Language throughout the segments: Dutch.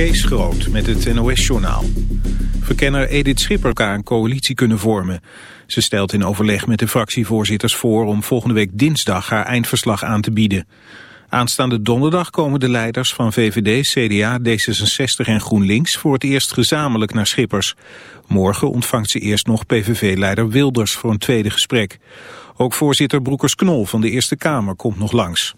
Kees Groot met het NOS-journaal. Verkenner Edith Schipper een coalitie kunnen vormen. Ze stelt in overleg met de fractievoorzitters voor om volgende week dinsdag haar eindverslag aan te bieden. Aanstaande donderdag komen de leiders van VVD, CDA, D66 en GroenLinks voor het eerst gezamenlijk naar Schippers. Morgen ontvangt ze eerst nog PVV-leider Wilders voor een tweede gesprek. Ook voorzitter Broekers-Knol van de Eerste Kamer komt nog langs.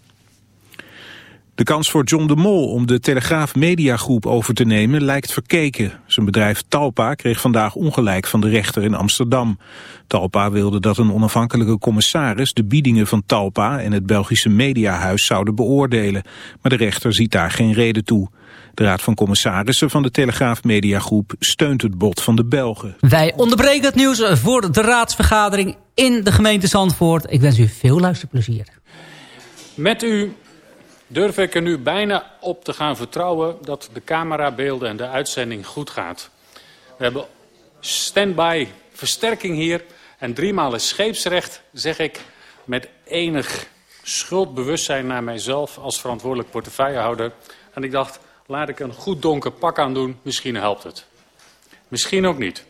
De kans voor John de Mol om de Telegraaf Mediagroep over te nemen lijkt verkeken. Zijn bedrijf Talpa kreeg vandaag ongelijk van de rechter in Amsterdam. Talpa wilde dat een onafhankelijke commissaris de biedingen van Talpa en het Belgische Mediahuis zouden beoordelen. Maar de rechter ziet daar geen reden toe. De Raad van Commissarissen van de Telegraaf Mediagroep steunt het bod van de Belgen. Wij onderbreken het nieuws voor de raadsvergadering in de gemeente Zandvoort. Ik wens u veel luisterplezier. Met u durf ik er nu bijna op te gaan vertrouwen dat de camerabeelden en de uitzending goed gaat. We hebben standby versterking hier en driemaal is scheepsrecht, zeg ik met enig schuldbewustzijn naar mijzelf als verantwoordelijk portefeuillehouder. En ik dacht, laat ik een goed donker pak aan doen, misschien helpt het. Misschien ook niet.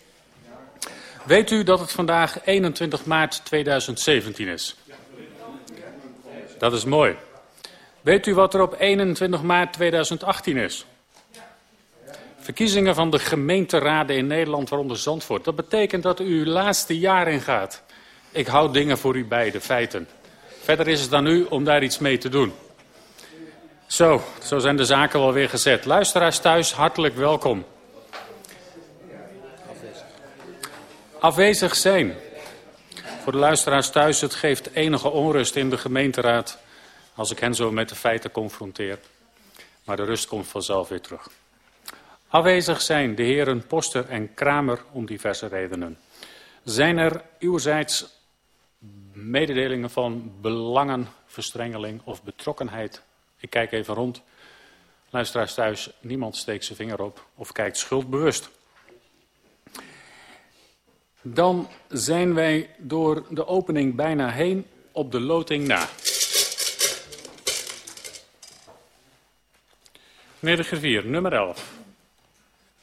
Weet u dat het vandaag 21 maart 2017 is? Dat is mooi. Weet u wat er op 21 maart 2018 is? Verkiezingen van de gemeenteraden in Nederland, waaronder Zandvoort. Dat betekent dat u uw laatste jaar ingaat. Ik hou dingen voor u bij, de feiten. Verder is het aan u om daar iets mee te doen. Zo, zo zijn de zaken wel weer gezet. Luisteraars thuis, hartelijk welkom. Afwezig zijn. Voor de luisteraars thuis, het geeft enige onrust in de gemeenteraad als ik hen zo met de feiten confronteer. Maar de rust komt vanzelf weer terug. Afwezig zijn de heren Poster en Kramer om diverse redenen. Zijn er uwzijds mededelingen van belangenverstrengeling of betrokkenheid? Ik kijk even rond. Luisteraars thuis, niemand steekt zijn vinger op of kijkt schuldbewust. Dan zijn wij door de opening bijna heen op de loting na. Meneer de Griffier, nummer 11.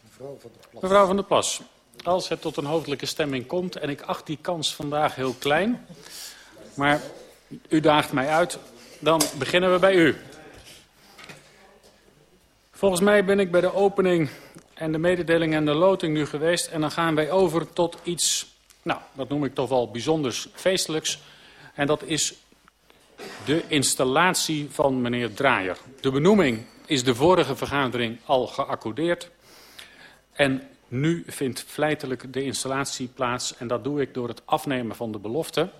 Mevrouw van, Mevrouw van der Plas. Als het tot een hoofdelijke stemming komt, en ik acht die kans vandaag heel klein, maar u daagt mij uit, dan beginnen we bij u. Volgens mij ben ik bij de opening en de mededeling en de loting nu geweest en dan gaan wij over tot iets, nou, dat noem ik toch wel bijzonders feestelijks. En dat is de installatie van meneer Draaier. De benoeming is de vorige vergadering al geaccordeerd. En nu vindt feitelijk de installatie plaats. En dat doe ik door het afnemen van de belofte.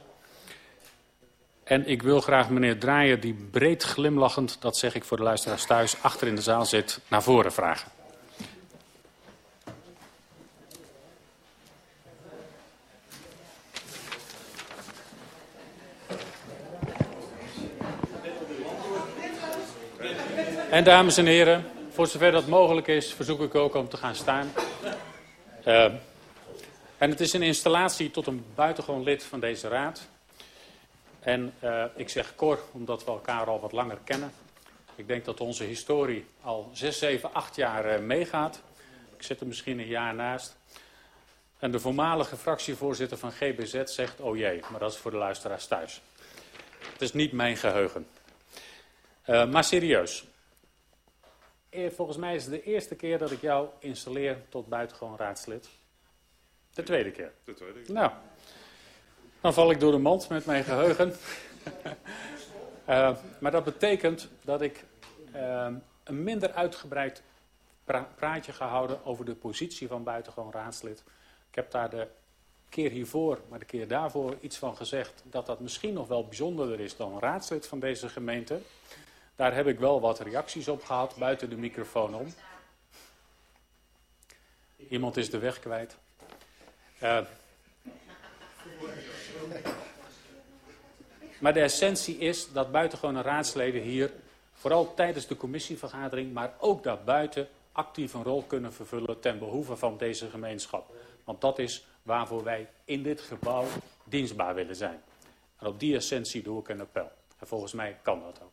En ik wil graag meneer Draaier, die breed glimlachend, dat zeg ik voor de luisteraars thuis, achter in de zaal zit, naar voren vragen. En dames en heren, voor zover dat mogelijk is, verzoek ik ook om te gaan staan. Uh, en het is een installatie tot een buitengewoon lid van deze raad. En uh, ik zeg Cor, omdat we elkaar al wat langer kennen. Ik denk dat onze historie al 6, 7, 8 jaar uh, meegaat. Ik zit er misschien een jaar naast. En de voormalige fractievoorzitter van GBZ zegt, oh jee, maar dat is voor de luisteraars thuis. Het is niet mijn geheugen. maar serieus, Volgens mij is het de eerste keer dat ik jou installeer tot buitengewoon raadslid. De tweede keer. De tweede keer. Nou, dan val ik door de mand met mijn geheugen. uh, maar dat betekent dat ik uh, een minder uitgebreid pra praatje ga houden over de positie van buitengewoon raadslid. Ik heb daar de keer hiervoor, maar de keer daarvoor iets van gezegd dat dat misschien nog wel bijzonderder is dan raadslid van deze gemeente. Daar heb ik wel wat reacties op gehad, buiten de microfoon om. Iemand is de weg kwijt. Uh, maar de essentie is dat buitengewone raadsleden hier, vooral tijdens de commissievergadering, maar ook daarbuiten, actief een rol kunnen vervullen ten behoeve van deze gemeenschap. Want dat is waarvoor wij in dit gebouw dienstbaar willen zijn. En op die essentie doe ik een appel. En volgens mij kan dat ook.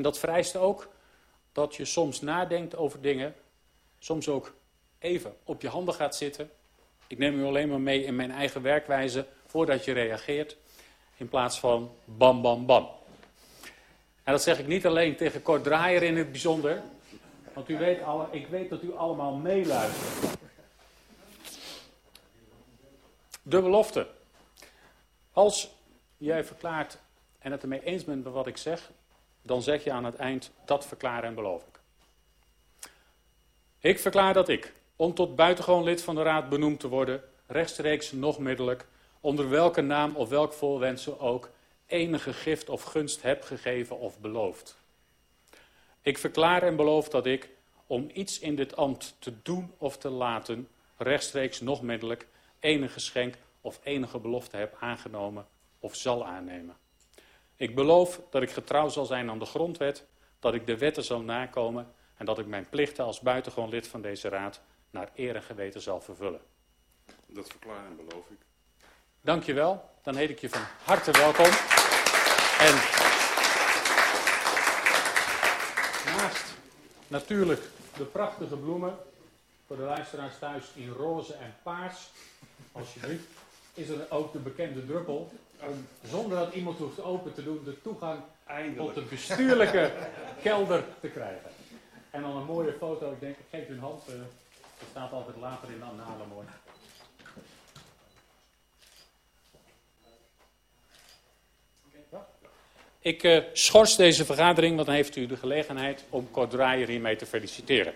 En dat vereist ook dat je soms nadenkt over dingen soms ook even op je handen gaat zitten. Ik neem u alleen maar mee in mijn eigen werkwijze voordat je reageert. In plaats van bam, bam, bam. En dat zeg ik niet alleen tegen Kort Draaier in het bijzonder. Want u weet alle, ik weet dat u allemaal meeluistert. De belofte. Als jij verklaart en het ermee eens bent met wat ik zeg, dan zeg je aan het eind, dat verklaar en beloof ik. Ik verklaar dat ik, om tot buitengewoon lid van de Raad benoemd te worden, rechtstreeks nog middelijk, onder welke naam of welk voorwendsel ook, enige gift of gunst heb gegeven of beloofd. Ik verklaar en beloof dat ik, om iets in dit ambt te doen of te laten, rechtstreeks nog middelijk, enige geschenk of enige belofte heb aangenomen of zal aannemen. Ik beloof dat ik getrouw zal zijn aan de grondwet, dat ik de wetten zal nakomen en dat ik mijn plichten als buitengewoon lid van deze raad naar eer en geweten zal vervullen. Dat verklaar en beloof ik. Dankjewel. Dan heet ik je van harte welkom. En naast natuurlijk de prachtige bloemen voor de luisteraars thuis in roze en paars, alsjeblieft, is er ook de bekende druppel om zonder dat iemand hoeft open te doen de toegang Eindelijk. tot de bestuurlijke kelder te krijgen. En dan een mooie foto, ik denk, ik geef u een hand, uh, dat staat altijd later in de annalen mooi. Ik uh, schors deze vergadering, want dan heeft u de gelegenheid om Kort Draaier hiermee te feliciteren.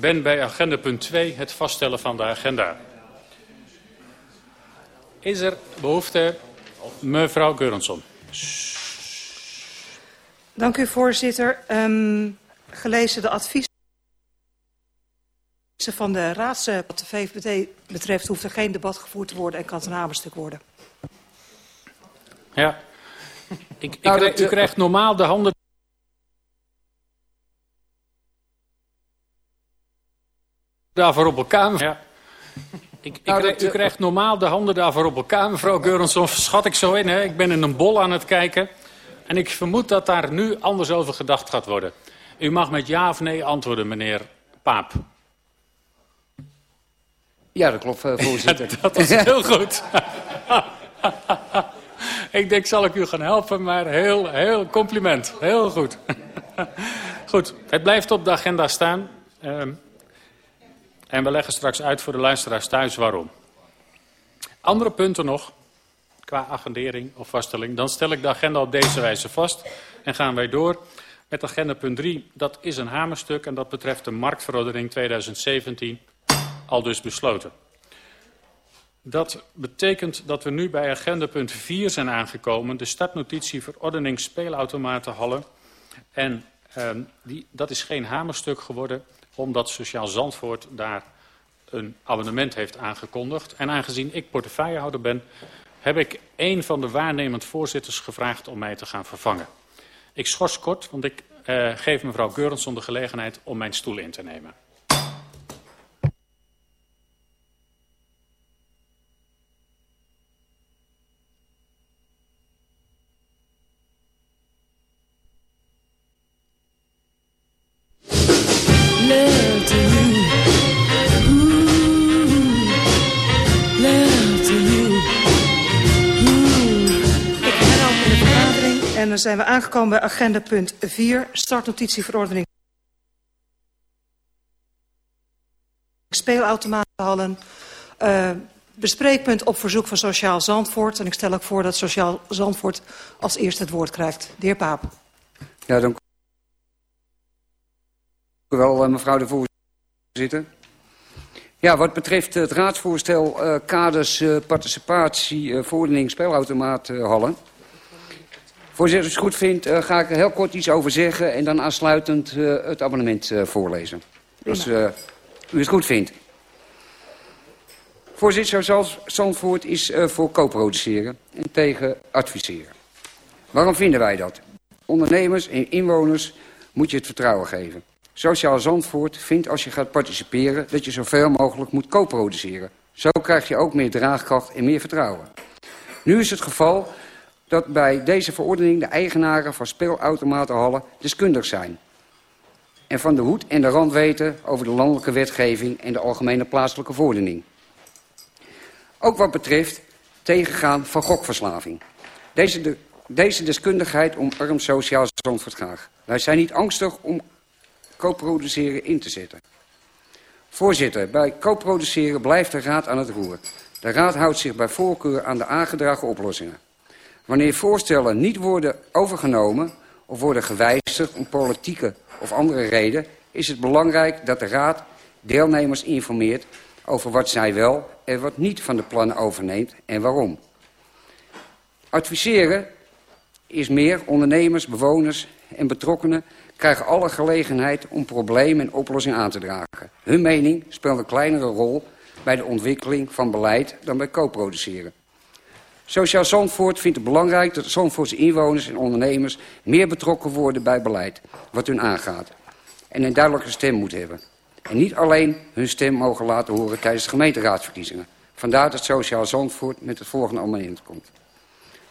Ben bij agenda punt 2 het vaststellen van de agenda. Is er behoefte? Mevrouw Geurensson. Dank u voorzitter. Um, gelezen de advies van de raads, wat de VVD betreft, hoeft er geen debat gevoerd te worden en kan het een hamerstuk worden. Ja. Ik, ik, nou, u krijgt normaal de handen... daarvoor op elkaar. Ja. Ik, ik nou, u krijgt normaal de handen daarvoor op elkaar, mevrouw Geurensson. Schat ik zo in, hè? Ik ben in een bol aan het kijken. En ik vermoed dat daar nu anders over gedacht gaat worden. U mag met ja of nee antwoorden, meneer Paap. Ja, dat klopt, eh, voorzitter. dat is heel goed. ik denk, zal ik u gaan helpen, maar heel, heel compliment. Heel goed. goed, het blijft op de agenda staan. Ehm, en we leggen straks uit voor de luisteraars thuis waarom. Andere punten nog, qua agendering of vaststelling. Dan stel ik de agenda op deze wijze vast en gaan wij door met agenda punt 3. Dat is een hamerstuk en dat betreft de marktverordening 2017, al dus besloten. Dat betekent dat we nu bij agenda punt 4 zijn aangekomen. De startnotitie verordening speelautomatenhallen. En eh, die, dat is geen hamerstuk geworden omdat Sociaal Zandvoort daar een abonnement heeft aangekondigd. En aangezien ik portefeuillehouder ben, heb ik een van de waarnemend voorzitters gevraagd om mij te gaan vervangen. Ik schors kort, want ik uh, geef mevrouw Geurenson de gelegenheid om mijn stoel in te nemen. Zijn we aangekomen bij agenda punt 4, startnotitieverordening speelautomatenhallen. Uh, bespreekpunt op verzoek van Sociaal Zandvoort. En ik stel ook voor dat Sociaal Zandvoort als eerste het woord krijgt. De heer Paap. Ja, dank u wel, eh, mevrouw de voorzitter. Ja, wat betreft het raadsvoorstel uh, kaders uh, participatie uh, verordening speelautomaathallen... Voorzitter, als u het goed vindt, uh, ga ik er heel kort iets over zeggen... en dan aansluitend uh, het abonnement uh, voorlezen. Als u het goed vindt. Voorzitter, zoals Zandvoort is voor co-produceren en tegen adviseren. Waarom vinden wij dat? Ondernemers en inwoners moet je het vertrouwen geven. Sociaal Zandvoort vindt als je gaat participeren... dat je zoveel mogelijk moet co-produceren. Zo krijg je ook meer draagkracht en meer vertrouwen. Nu is het geval dat bij deze verordening de eigenaren van speelautomatenhallen deskundig zijn. En van de hoed en de rand weten over de landelijke wetgeving en de algemene plaatselijke verordening. Ook wat betreft tegengaan van gokverslaving. Deze, de, deze deskundigheid omarmt sociaal Zandvoort graag. Wij zijn niet angstig om co-produceren in te zetten. Voorzitter, bij co-produceren blijft de Raad aan het roer. De Raad houdt zich bij voorkeur aan de aangedragen oplossingen. Wanneer voorstellen niet worden overgenomen of worden gewijzigd om politieke of andere reden... is het belangrijk dat de Raad deelnemers informeert over wat zij wel en wat niet van de plannen overneemt en waarom. Adviseren is meer ondernemers, bewoners en betrokkenen krijgen alle gelegenheid om problemen en oplossingen aan te dragen. Hun mening speelt een kleinere rol bij de ontwikkeling van beleid dan bij co-produceren. Sociaal Zandvoort vindt het belangrijk dat Zandvoortse inwoners en ondernemers meer betrokken worden bij beleid wat hun aangaat. En een duidelijke stem moet hebben. En niet alleen hun stem mogen laten horen tijdens de gemeenteraadsverkiezingen. Vandaar dat Sociaal Zandvoort met het volgende amendement komt.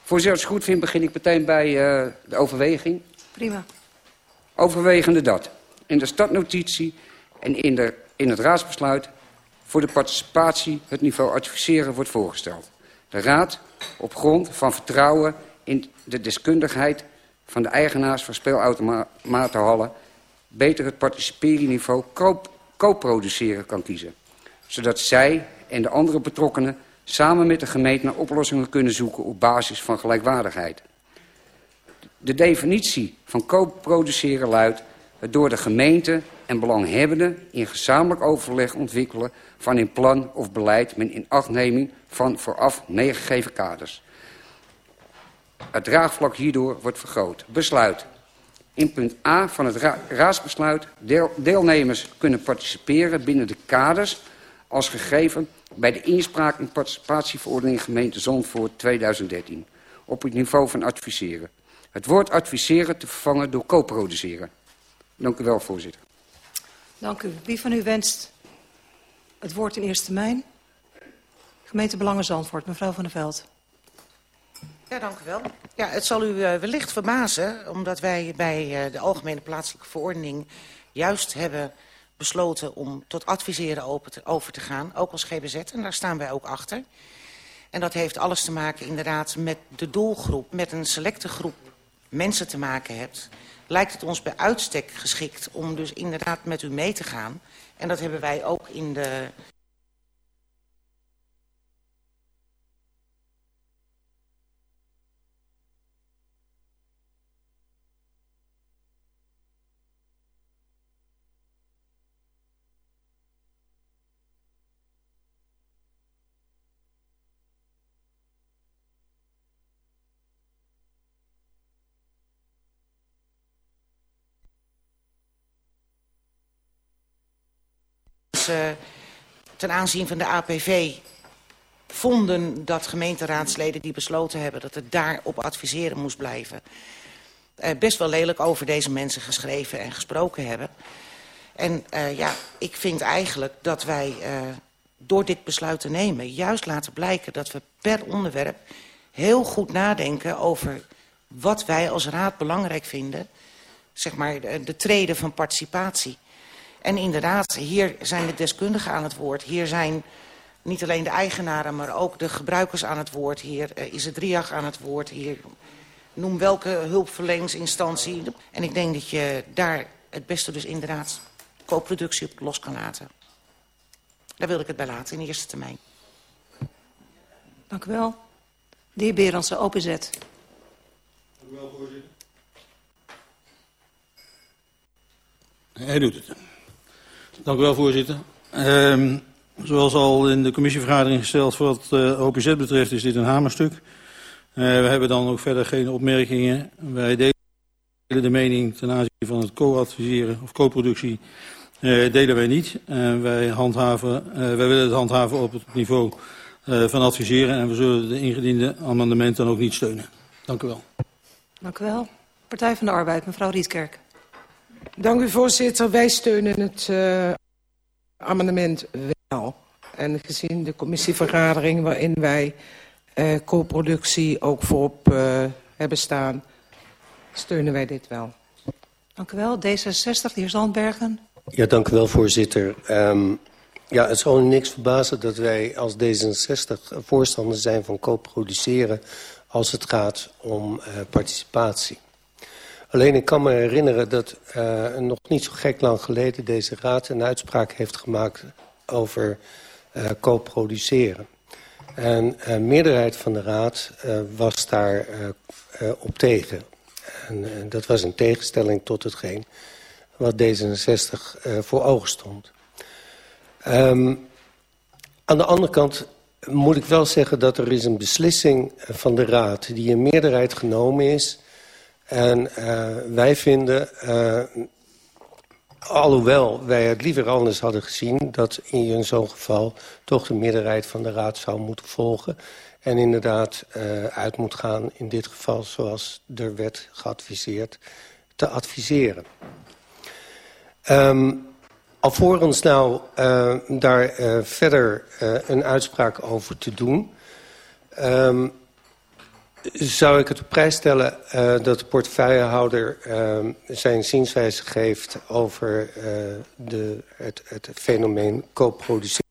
Voorzitter, als het goed vindt begin ik meteen bij uh, de overweging. Prima. Overwegende dat in de stadnotitie en in, de, in het raadsbesluit voor de participatie het niveau adviseren wordt voorgesteld. De Raad op grond van vertrouwen in de deskundigheid van de eigenaars van speelautomatenhallen... beter het participerieniveau co-produceren kan kiezen. Zodat zij en de andere betrokkenen samen met de gemeente naar oplossingen kunnen zoeken op basis van gelijkwaardigheid. De definitie van co-produceren luidt het door de gemeente en belanghebbenden in gezamenlijk overleg ontwikkelen van een plan of beleid met inachtneming van vooraf meegegeven kaders. Het draagvlak hierdoor wordt vergroot. Besluit. In punt A van het raadsbesluit deelnemers kunnen participeren binnen de kaders als gegeven bij de inspraak- en participatieverordening gemeente Zandvoort 2013 op het niveau van adviseren. Het woord adviseren te vervangen door co-produceren. Dank u wel, voorzitter. Dank u. Wie van u wenst het woord in eerste termijn? Gemeente Belangen Zandvoort, mevrouw van der Veld. Ja, dank u wel. Ja, het zal u uh, wellicht verbazen, omdat wij bij uh, de Algemene Plaatselijke Verordening juist hebben besloten om tot adviseren te, over te gaan, ook als GBZ. En daar staan wij ook achter. En dat heeft alles te maken inderdaad met de doelgroep, met een selecte groep mensen te maken hebt. Lijkt het ons bij uitstek geschikt om dus inderdaad met u mee te gaan. En dat hebben wij ook in de uh, ten aanzien van de APV vonden dat gemeenteraadsleden die besloten hebben dat het daarop adviseren moest blijven. Uh, best wel lelijk over deze mensen geschreven en gesproken hebben. En uh, ja, ik vind eigenlijk dat wij door dit besluit te nemen juist laten blijken dat we per onderwerp heel goed nadenken over wat wij als raad belangrijk vinden. Zeg maar de, de treden van participatie. En inderdaad, hier zijn de deskundigen aan het woord. Hier zijn niet alleen de eigenaren, maar ook de gebruikers aan het woord. Hier uh, is het DRIAG aan het woord. Hier noem welke hulpverleningsinstantie. En ik denk dat je daar het beste dus inderdaad co-productie op los kan laten. Daar wil ik het bij laten in de eerste termijn. Dank u wel. De heer Berendse, OPZ. Dank u wel, voorzitter. Hij doet het. Dank u wel, voorzitter. Um, zoals al in de commissievergadering gesteld voor wat uh, OPZ betreft is dit een hamerstuk. Uh, we hebben dan ook verder geen opmerkingen. Wij delen de mening ten aanzien van het co-adviseren of co-productie uh, delen wij niet. Wij, handhaven, wij willen het handhaven op het niveau van adviseren en we zullen de ingediende amendementen dan ook niet steunen. Dank u wel. Dank u wel. Partij van de Arbeid, mevrouw Rietkerk. Dank u, voorzitter. Wij steunen het uh, amendement wel. En gezien de commissievergadering waarin wij uh, co-productie ook voorop uh, hebben staan, steunen wij dit wel. Dank u wel. D66, de heer Zandbergen. Ja, dank u wel, voorzitter. Um, ja, het zal u niks verbazen dat wij als D66 voorstander zijn van co-produceren als het gaat om uh, participatie. Alleen ik kan me herinneren dat uh, nog niet zo gek lang geleden deze raad een uitspraak heeft gemaakt over uh, co-produceren. En de uh, meerderheid van de raad uh, was daar op tegen. En dat was een tegenstelling tot hetgeen wat D66 voor ogen stond. Um, aan de andere kant moet ik wel zeggen dat er is een beslissing van de raad die in meerderheid genomen is en uh, wij vinden, uh, alhoewel wij het liever anders hadden gezien... dat in zo'n geval toch de meerderheid van de raad zou moeten volgen... en inderdaad uh, uit moet gaan, in dit geval zoals er werd geadviseerd, te adviseren. Um, alvorens nou uh, daar uh, verder uh, een uitspraak over te doen... Um, zou ik het op prijs stellen uh, dat de portefeuillehouder uh, zijn zienswijze geeft over uh, de, het, het fenomeen co-produceren.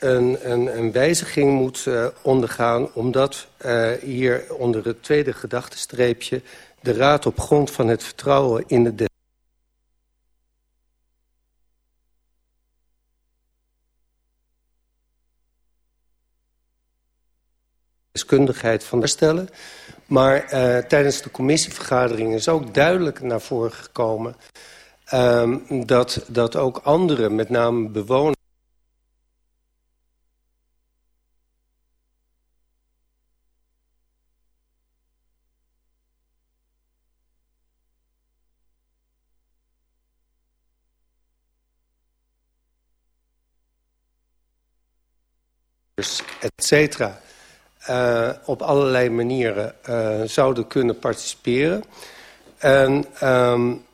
Een, een, een wijziging moet uh, ondergaan omdat hier onder het tweede gedachtenstreepje de raad op grond van het vertrouwen in de deskundigheid van herstellen. Maar eh, tijdens de commissievergadering is ook duidelijk naar voren gekomen... Ehm, dat, dat ook anderen, met name bewoners... et. Uh, op allerlei manieren uh, zouden kunnen participeren. En um,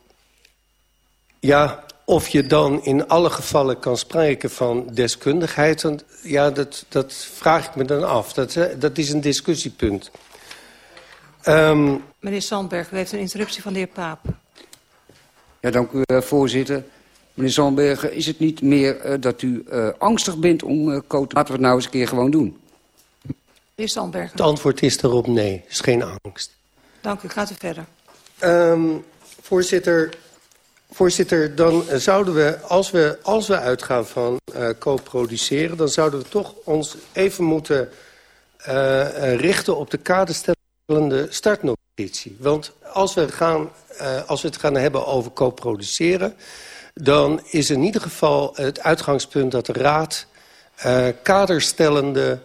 ja, of je dan in alle gevallen kan spreken van deskundigheid... Dan, ja, dat, dat vraag ik me dan af. Dat, dat is een discussiepunt. Um, Meneer Sandberg, u heeft een interruptie van de heer Paap. Ja, dank u, voorzitter. Meneer Sandberg, is het niet meer uh, dat u uh, angstig bent om uh, code... Laten we het nou eens een keer gewoon doen. Sandberg. Het antwoord is daarop nee, het is geen angst. Dank u, gaat u verder. Um, voorzitter, voorzitter, dan zouden we als, we, als we uitgaan van co-produceren... dan zouden we toch ons even moeten richten op de kaderstellende startnotitie. Want als we, gaan, als we het gaan hebben over co-produceren dan is in ieder geval het uitgangspunt dat de Raad uh, kaderstellende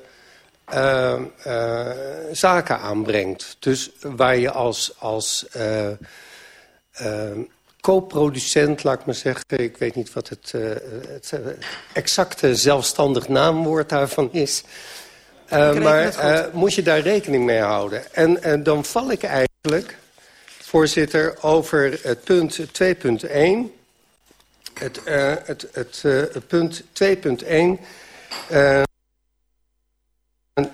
uh, uh, zaken aanbrengt. Dus waar je als, als co-producent, laat ik maar zeggen... ik weet niet wat het, het exacte zelfstandig naamwoord daarvan is... maar moet je daar rekening mee houden. En, en dan val ik eigenlijk, voorzitter, over het punt 2.1 het, uh, het, het, uh, punt 2.1. Uh,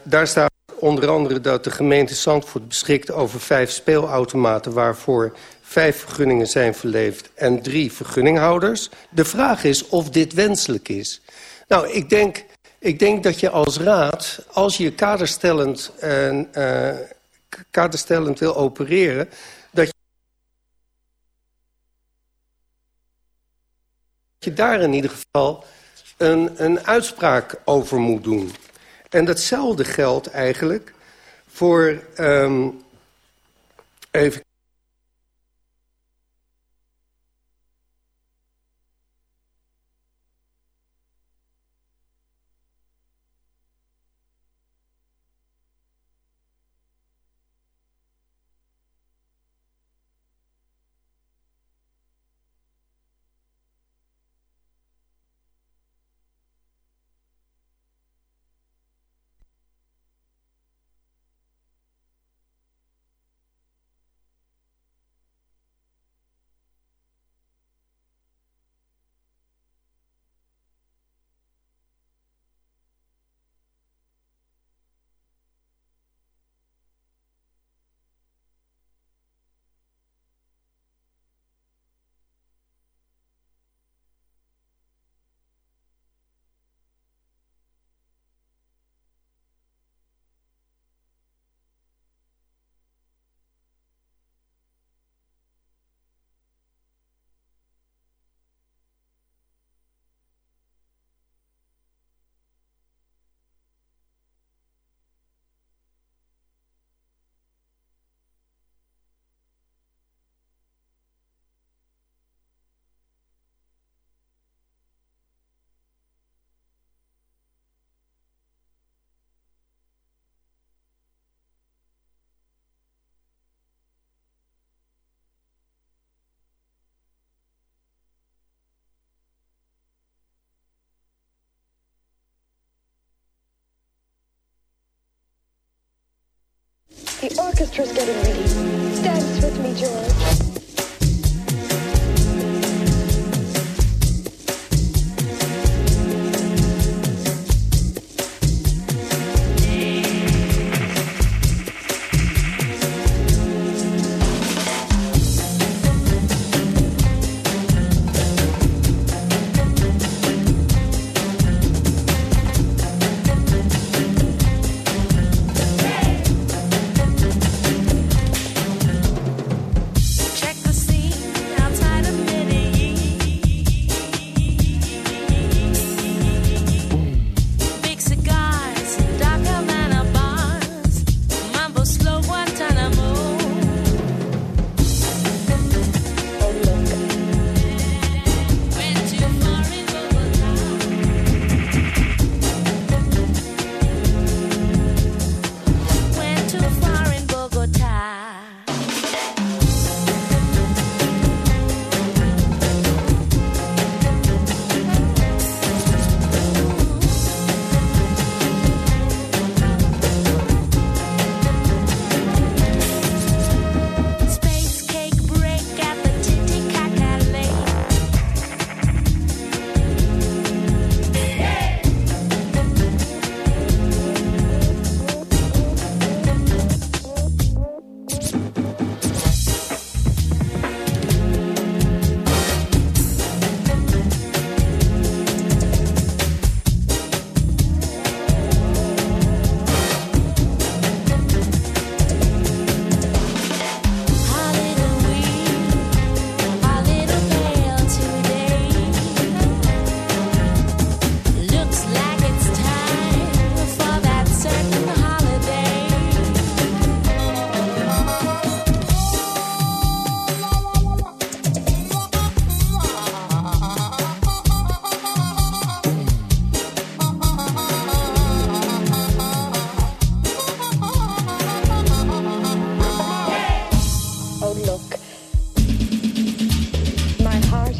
daar staat onder andere dat de gemeente Zandvoort beschikt over vijf speelautomaten... waarvoor vijf vergunningen zijn verleefd en drie vergunninghouders. De vraag is of dit wenselijk is. Nou, ik denk, ik denk dat je als raad, als je kaderstellend, uh, kaderstellend wil opereren... je daar in ieder geval een, een uitspraak over moet doen. En datzelfde geldt eigenlijk voor... Um, even The orchestra's getting ready. Dance with me, George.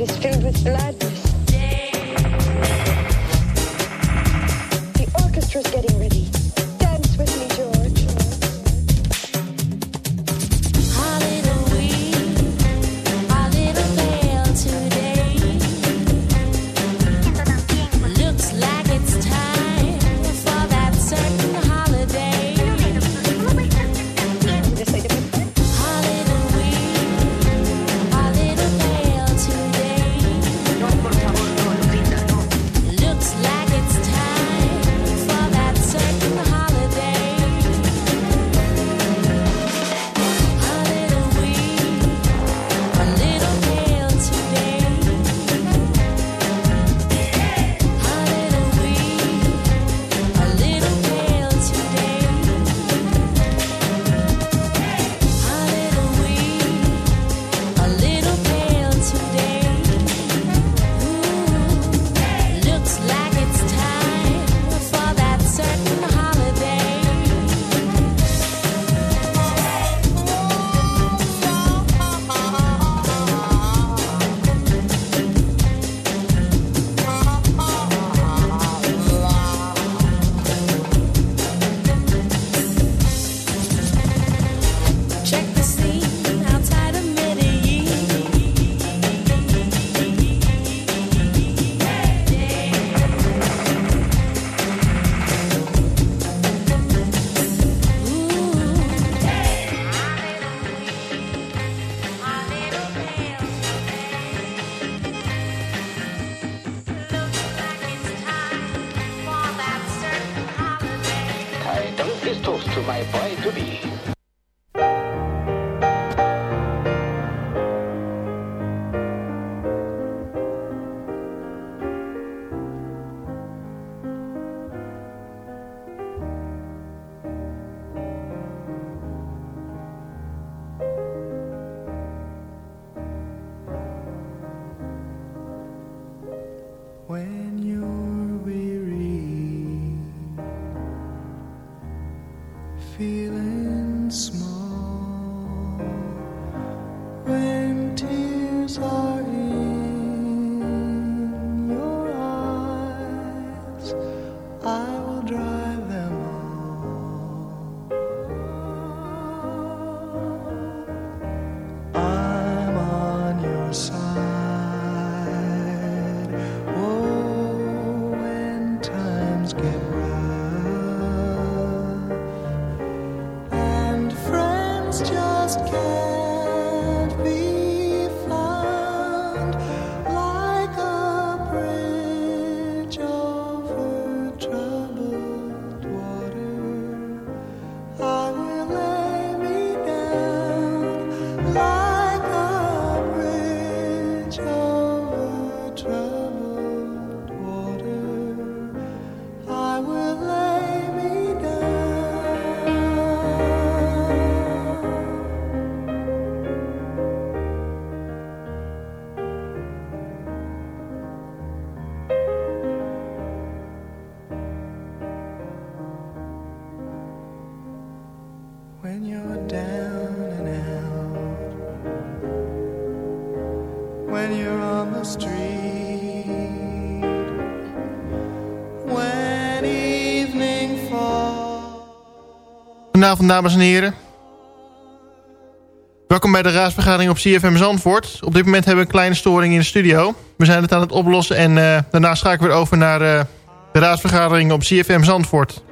is filled with blood. to my boy to be. when you're on the street. When evening falls. Goedenavond, dames en heren. Welkom bij de raadsvergadering op CFM Zandvoort. Op dit moment hebben we een kleine storing in de studio. We zijn het aan het oplossen en eh, daarna ga ik weer over naar eh, de raadsvergadering op CFM Zandvoort.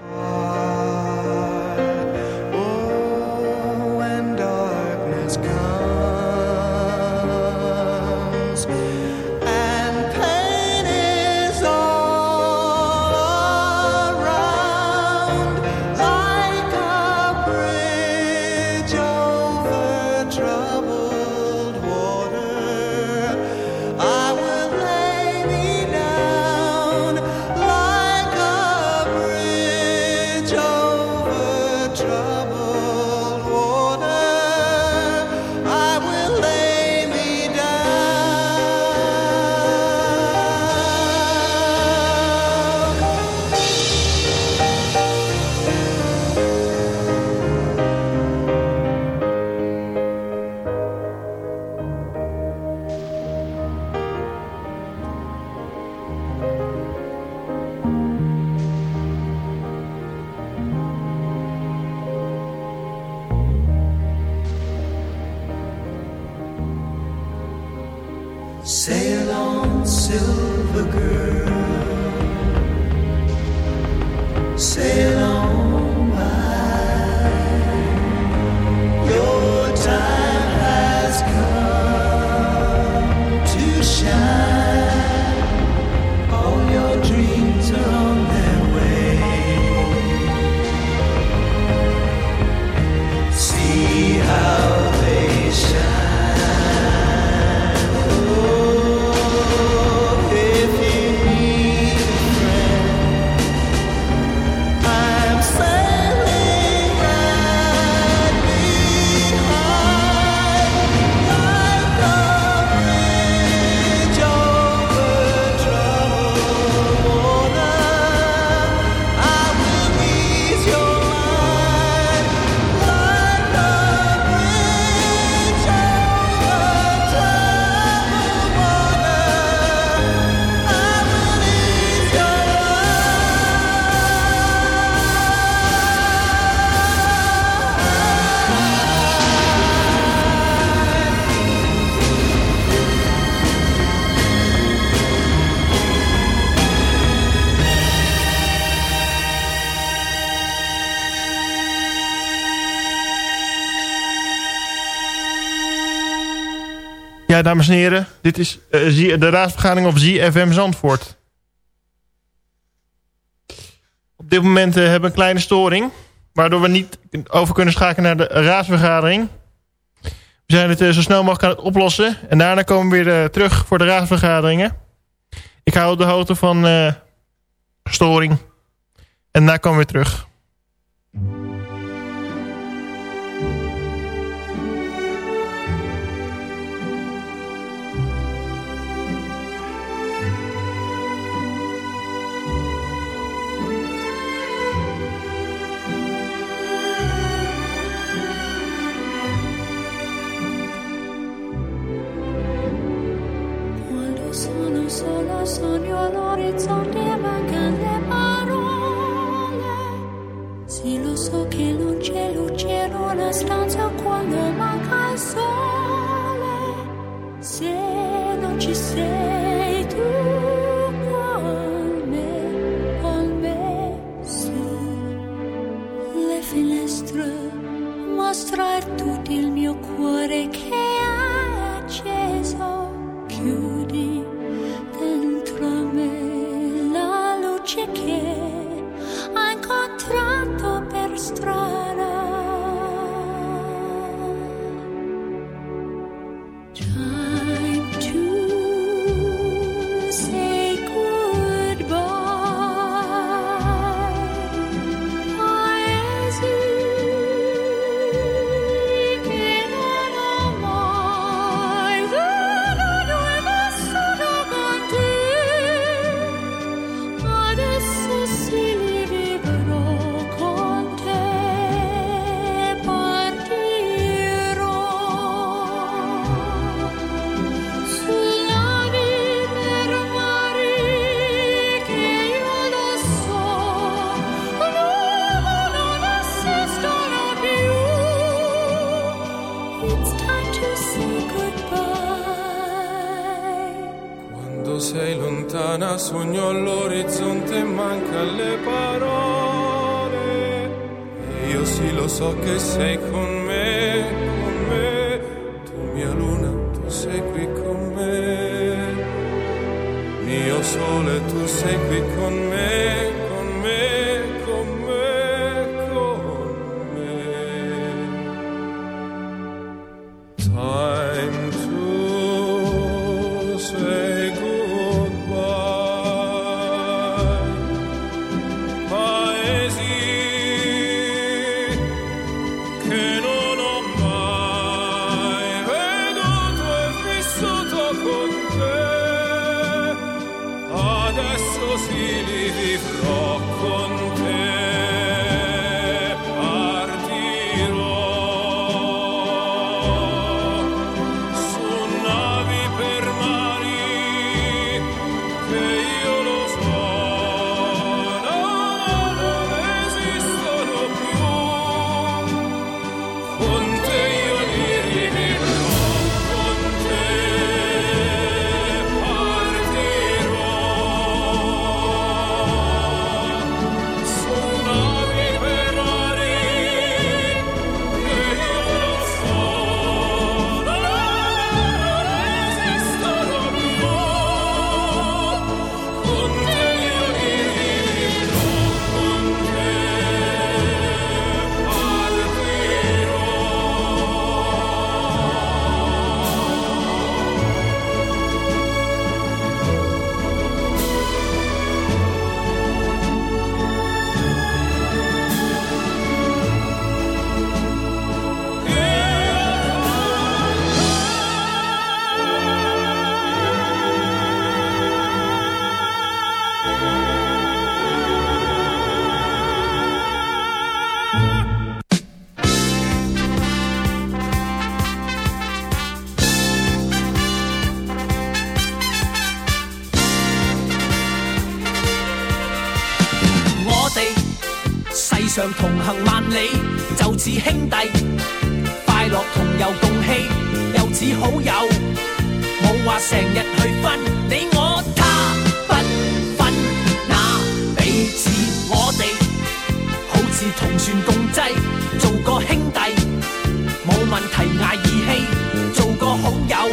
dames heren. Dit is eh, de raadsvergadering op ZFM Zandvoort. Op dit moment eh, hebben we een kleine storing. Waardoor we niet over kunnen schakelen naar de raadsvergadering. We zijn het eh, zo snel mogelijk aan het oplossen. En daarna komen we weer terug voor de raadsvergaderingen. Ik hou op de hoogte van storing. En daarna komen we weer terug. solo sogno l'orizzonte mancano le parole sì lo so che non c'è luce in una stanza quando manca il sole 上同行万里，就似兄弟，快乐同游共喜，又似好友，冇话成日去分你我他不分，那彼此我哋好似同船共济，做个兄弟冇問題捱義氣，做个好友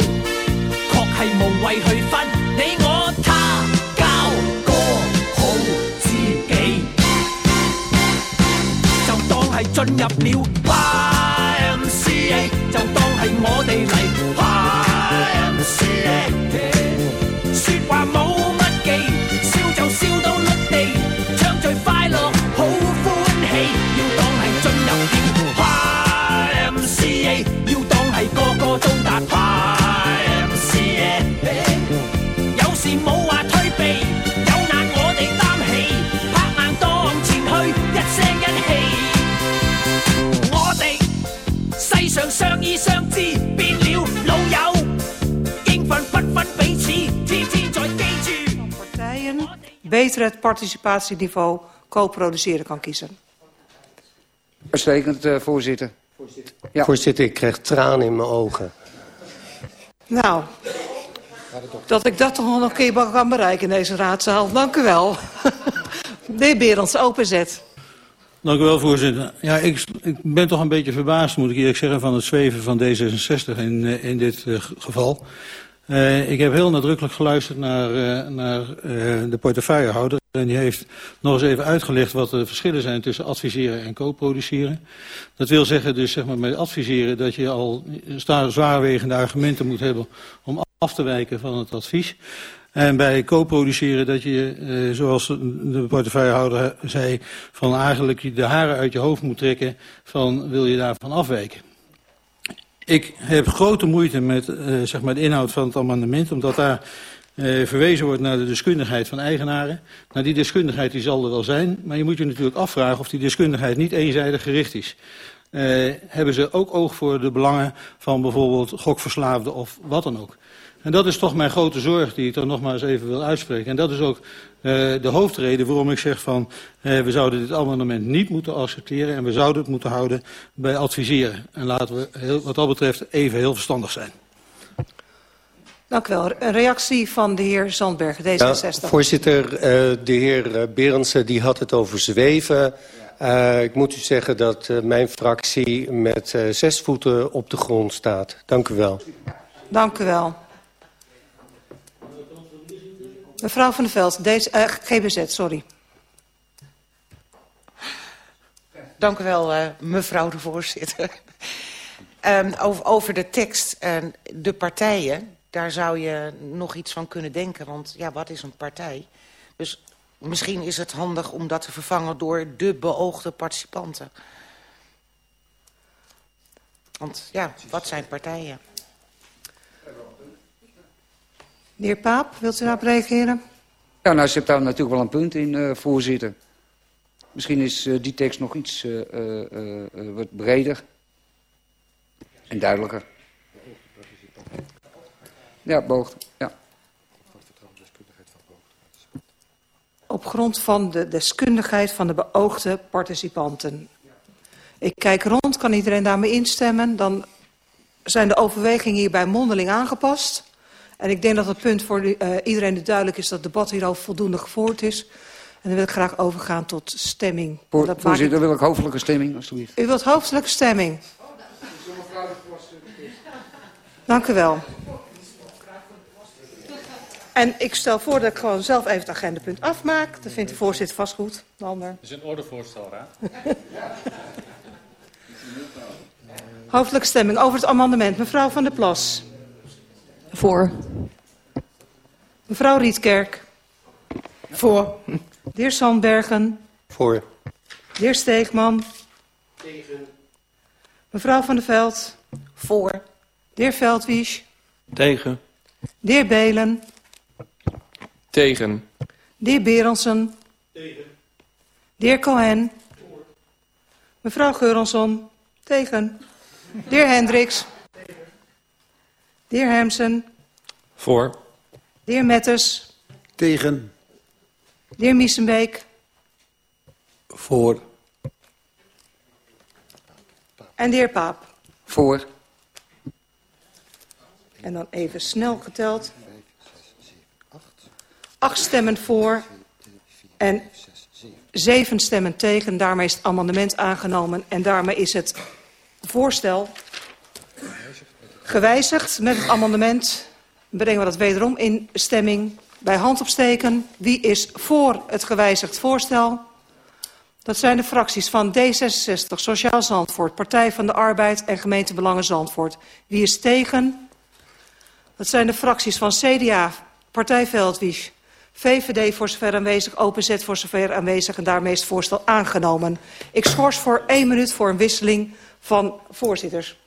确系无谓去分。入了 YMCA，就当系我哋嚟 YMCA。Beter het participatieniveau co-produceren kan kiezen. Uitstekend, eh, voorzitter. Ja. Voorzitter, ik krijg tranen in mijn ogen. Nou, dat ik dat toch nog een keer kan bereiken in deze raadzaal. Dank u wel. De heer Berends, OPZ. Dank u wel, voorzitter. Ja, ik, ik ben toch een beetje verbaasd, moet ik eerlijk zeggen, van het zweven van D66 in, eh, in dit eh, geval. Eh, ik heb heel nadrukkelijk geluisterd naar, eh, naar eh, de portefeuillehouder. En die heeft nog eens even uitgelegd wat de verschillen zijn tussen adviseren en co-produceren. Dat wil zeggen dus zeg maar, met adviseren dat je al zwaarwegende argumenten moet hebben om af te wijken van het advies. En bij co-produceren dat je, zoals de portefeuillehouder zei, van eigenlijk de haren uit je hoofd moet trekken van wil je daarvan afwijken. Ik heb grote moeite met eh, zeg maar de inhoud van het amendement, omdat daar eh, verwezen wordt naar de deskundigheid van eigenaren. Nou, die deskundigheid die zal er wel zijn, maar je moet je natuurlijk afvragen of die deskundigheid niet eenzijdig gericht is. Eh, hebben ze ook oog voor de belangen van bijvoorbeeld gokverslaafden of wat dan ook. En dat is toch mijn grote zorg die ik dan nogmaals even wil uitspreken. En dat is ook uh, de hoofdreden waarom ik zeg van uh, we zouden dit amendement niet moeten accepteren en we zouden het moeten houden bij adviseren. En laten we heel, wat dat betreft even heel verstandig zijn. Dank u wel. Een reactie van de heer Zandberg, D66. Ja, voorzitter, uh, de heer Berendsen die had het over zweven. Uh, ik moet u zeggen dat uh, mijn fractie met uh, zes voeten op de grond staat. Dank u wel. Dank u wel. Mevrouw van der Veld, deze, uh, GBZ, sorry. Dank u wel, uh, mevrouw de voorzitter. um, over, over de tekst, uh, de partijen, daar zou je nog iets van kunnen denken. Want ja, wat is een partij? Dus misschien is het handig om dat te vervangen door de beoogde participanten. Want ja, wat zijn partijen? De heer Paap, wilt u daarop reageren? Ja, nou, ze heeft daar natuurlijk wel een punt in, uh, voorzitter. Misschien is uh, die tekst nog iets uh, uh, wat breder en duidelijker. Ja, beoogd. Ja. Op grond van de deskundigheid van de beoogde participanten. Ik kijk rond, kan iedereen daarmee instemmen? Dan zijn de overwegingen hierbij mondeling aangepast. En ik denk dat het punt voor uh, iedereen duidelijk is dat het debat hierover voldoende gevoerd is. En dan wil ik graag overgaan tot stemming. Voor, dat voorzitter, ik... wil ik hoofdelijke stemming, alstublieft. U wilt hoofdelijke stemming? Dank u wel. En ik stel voor dat ik gewoon zelf even het agendapunt afmaak. Dat vindt de voorzitter vast goed. Ander. Dat is een ordevoorstel, raad. Hoofdelijke stemming over het amendement. Mevrouw van der Plas. Voor. Mevrouw Rietkerk. Voor. De heer Sandbergen. Voor. De heer Steegman. Tegen. Mevrouw van der Veld. Voor. De heer Veldwies. Tegen. De heer Belen. Tegen. De heer Berendsen. Tegen. De heer Cohen. Voor. Mevrouw Geuronsson. Tegen. De heer Hendricks. De heer Hemsen. Voor. De heer Metters. Tegen. De heer Miesenbeek. Voor. En de heer Paap. Voor. En dan even snel geteld. Acht stemmen voor en zeven stemmen tegen. Daarmee is het amendement aangenomen en daarmee is het voorstel gewijzigd met het amendement. Brengen we dat wederom in stemming bij hand opsteken. Wie is voor het gewijzigd voorstel? Dat zijn de fracties van D66, Sociaal Zandvoort, Partij van de Arbeid en Gemeente Belangen Zandvoort. Wie is tegen? Dat zijn de fracties van CDA, Partij Veldwies, VVD voor zover aanwezig, OPZ voor zover aanwezig en daarmee is het voorstel aangenomen. Ik schors voor één minuut voor een wisseling van voorzitters.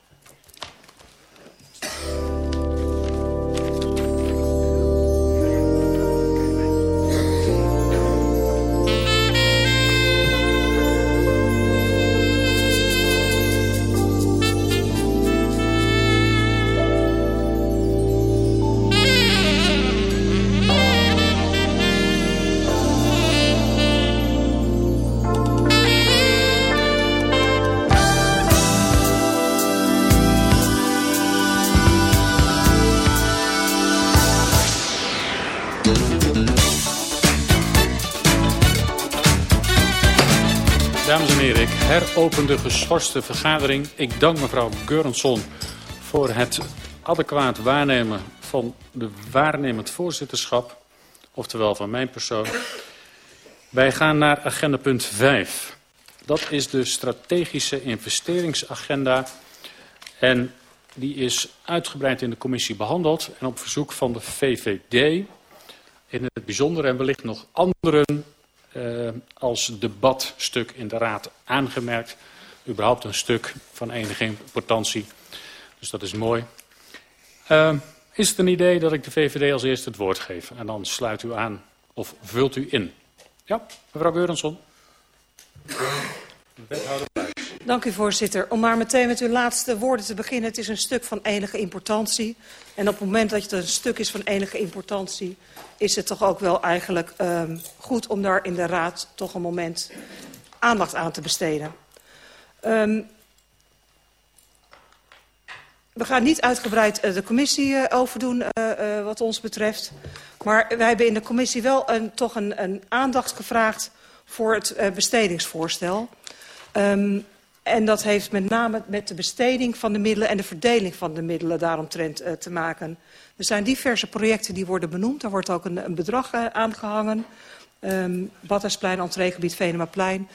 Heren, ik heropen de geschorste vergadering. Ik dank mevrouw Geurenson voor het adequaat waarnemen van de waarnemend voorzitterschap, oftewel van mijn persoon. Wij gaan naar agenda punt 5. Dat is de strategische investeringsagenda. En die is uitgebreid in de commissie behandeld en op verzoek van de VVD. In het bijzonder en wellicht nog anderen als debatstuk in de Raad aangemerkt. Überhaupt een stuk van enige importantie. Dus dat is mooi. Uh, is het een idee dat ik de VVD als eerste het woord geef? En dan sluit u aan of vult u in. Ja, mevrouw Geurensson. Wethouder Dank u voorzitter. Om maar meteen met uw laatste woorden te beginnen. Het is een stuk van enige importantie. En op het moment dat het een stuk is van enige importantie... is het toch ook wel eigenlijk um, goed om daar in de raad toch een moment aandacht aan te besteden. Um, we gaan niet uitgebreid uh, de commissie uh, overdoen uh, uh, wat ons betreft. Maar wij hebben in de commissie wel een, toch een, een aandacht gevraagd voor het uh, bestedingsvoorstel. Um, En dat heeft met name met de besteding van de middelen en de verdeling van de middelen daaromtrent uh, te maken. Er zijn diverse projecten die worden benoemd. Daar wordt ook een, een bedrag uh, aangehangen. Um, Badhuisplein, entreegebied Venemaplein.